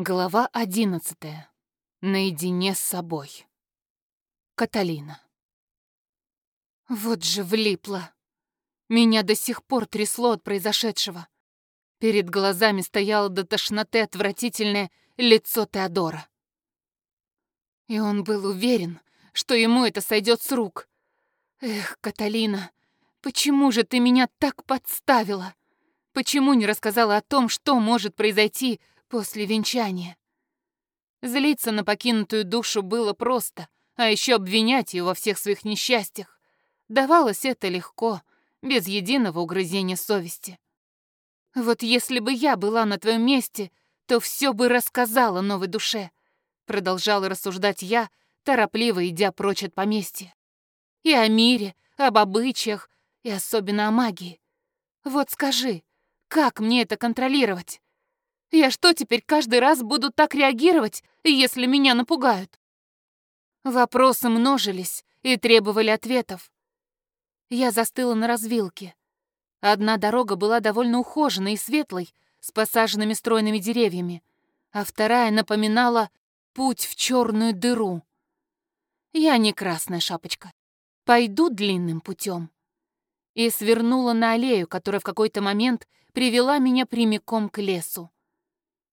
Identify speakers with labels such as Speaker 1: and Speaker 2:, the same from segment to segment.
Speaker 1: Глава одиннадцатая. Наедине с собой. Каталина. Вот же влипла. Меня до сих пор трясло от произошедшего. Перед глазами стояло до тошноты отвратительное лицо Теодора. И он был уверен, что ему это сойдет с рук. Эх, Каталина, почему же ты меня так подставила? Почему не рассказала о том, что может произойти после венчания? Злиться на покинутую душу было просто, а еще обвинять ее во всех своих несчастьях. Давалось это легко, без единого угрызения совести. Вот если бы я была на твоем месте, то все бы рассказала новой душе, продолжала рассуждать я, торопливо идя прочь от поместья. И о мире, об обычаях, и особенно о магии. Вот скажи, как мне это контролировать? Я что, теперь каждый раз буду так реагировать, если меня напугают? Вопросы множились и требовали ответов. Я застыла на развилке. Одна дорога была довольно ухоженной и светлой, с посаженными стройными деревьями, а вторая напоминала путь в черную дыру. Я не красная шапочка. Пойду длинным путем. И свернула на аллею, которая в какой-то момент привела меня прямиком к лесу.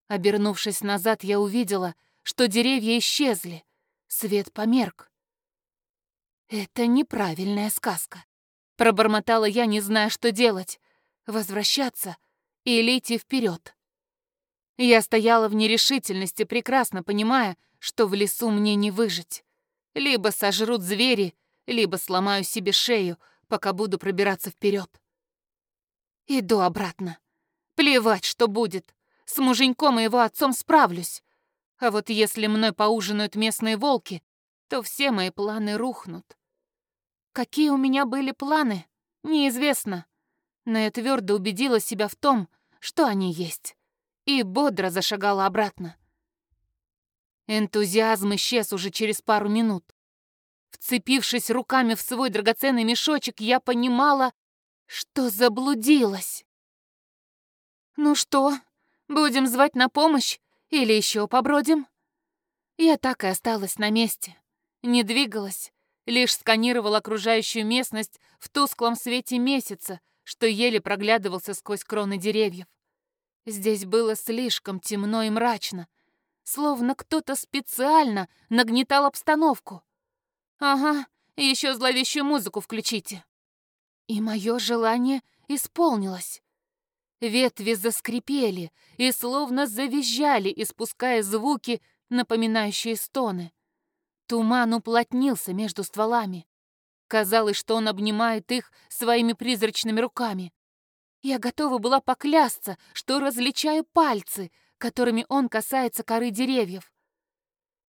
Speaker 1: Обернувшись назад, я увидела, что деревья исчезли, свет померк. «Это неправильная сказка», — пробормотала я, не зная, что делать — возвращаться или идти вперед. Я стояла в нерешительности, прекрасно понимая, что в лесу мне не выжить. Либо сожрут звери, либо сломаю себе шею, пока буду пробираться вперед. Иду обратно. Плевать, что будет. С муженьком и его отцом справлюсь. А вот если мной поужинают местные волки, то все мои планы рухнут. Какие у меня были планы, неизвестно. Но я твердо убедила себя в том, что они есть, и бодро зашагала обратно. Энтузиазм исчез уже через пару минут. Вцепившись руками в свой драгоценный мешочек, я понимала, что заблудилась. «Ну что, будем звать на помощь или еще побродим?» Я так и осталась на месте, не двигалась, лишь сканировала окружающую местность в тусклом свете месяца, что еле проглядывался сквозь кроны деревьев. Здесь было слишком темно и мрачно, словно кто-то специально нагнетал обстановку. Ага, еще зловещую музыку включите. И мое желание исполнилось. Ветви заскрипели и словно завизжали, испуская звуки, напоминающие стоны. Туман уплотнился между стволами. Казалось, что он обнимает их своими призрачными руками. Я готова была поклясться, что различаю пальцы, которыми он касается коры деревьев.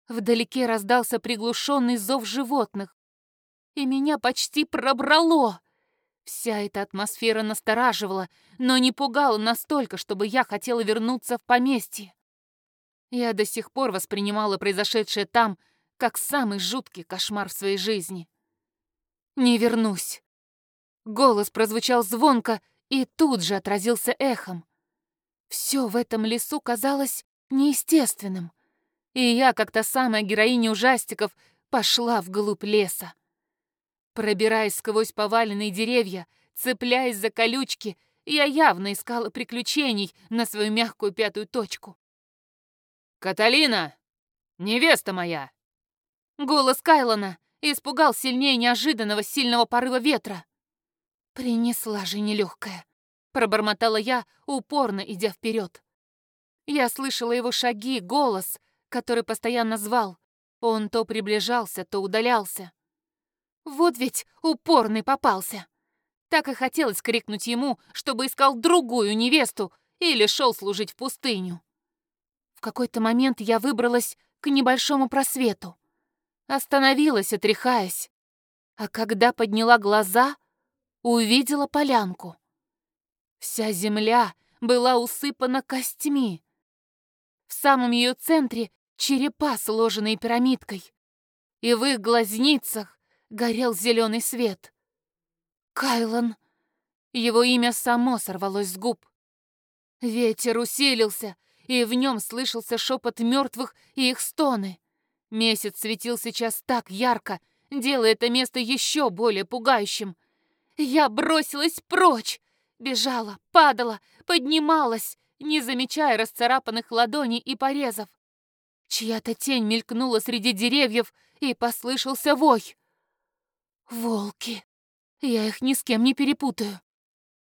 Speaker 1: Вдалеке раздался приглушенный зов животных, и меня почти пробрало. Вся эта атмосфера настораживала, но не пугала настолько, чтобы я хотела вернуться в поместье. Я до сих пор воспринимала произошедшее там как самый жуткий кошмар в своей жизни. «Не вернусь!» Голос прозвучал звонко и тут же отразился эхом. Все в этом лесу казалось неестественным, и я, как та самая героиня ужастиков, пошла вглубь леса. Пробираясь сквозь поваленные деревья, цепляясь за колючки, я явно искала приключений на свою мягкую пятую точку.
Speaker 2: «Каталина! Невеста моя!»
Speaker 1: Голос Кайлона испугал сильнее неожиданного сильного порыва ветра. «Принесла же нелегкая», — пробормотала я, упорно идя вперед. Я слышала его шаги, голос, который постоянно звал. Он то приближался, то удалялся. Вот ведь упорный попался. Так и хотелось крикнуть ему, чтобы искал другую невесту или шел служить в пустыню. В какой-то момент я выбралась к небольшому просвету. Остановилась, отряхаясь. А когда подняла глаза, увидела полянку. Вся земля была усыпана костьми. В самом ее центре черепа, сложенные пирамидкой. И в их глазницах горел зеленый свет. Кайлан. Его имя само сорвалось с губ. Ветер усилился, и в нем слышался шепот мертвых и их стоны. Месяц светил сейчас так ярко, делая это место еще более пугающим. Я бросилась прочь, бежала, падала, поднималась, не замечая расцарапанных ладоней и порезов. Чья-то тень мелькнула среди деревьев, и послышался вой. Волки. Я их ни с кем не перепутаю.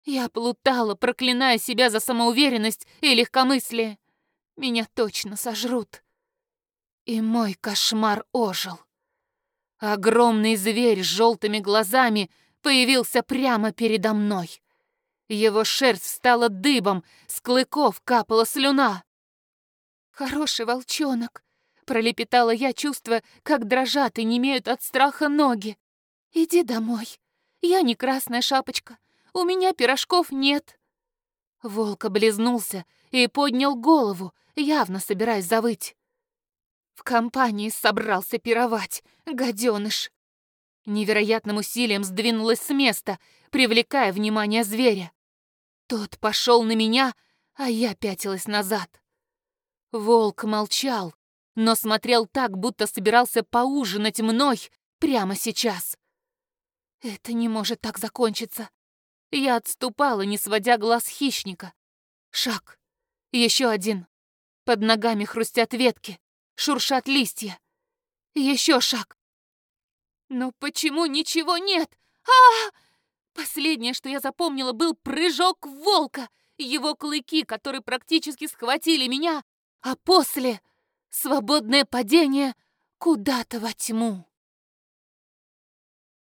Speaker 1: Я плутала, проклиная себя за самоуверенность и легкомыслие. Меня точно сожрут. И мой кошмар ожил. Огромный зверь с желтыми глазами появился прямо передо мной. Его шерсть стала дыбом, с клыков капала слюна. «Хороший волчонок», — пролепетала я, чувствуя, как дрожат и немеют от страха ноги. «Иди домой. Я не красная шапочка. У меня пирожков нет». Волк облизнулся и поднял голову, явно собираясь завыть. В компании собрался пировать, гаденыш. Невероятным усилием сдвинулась с места, привлекая внимание зверя. Тот пошел на меня, а я пятилась назад. Волк молчал, но смотрел так, будто собирался поужинать мной прямо сейчас. Это не может так закончиться. Я отступала, не сводя глаз хищника. Шаг. Еще один. Под ногами хрустят ветки, шуршат листья. Еще шаг. Но почему ничего нет? А, -а, а Последнее, что я запомнила, был прыжок волка, его клыки, которые практически схватили меня, а после — свободное падение куда-то во тьму.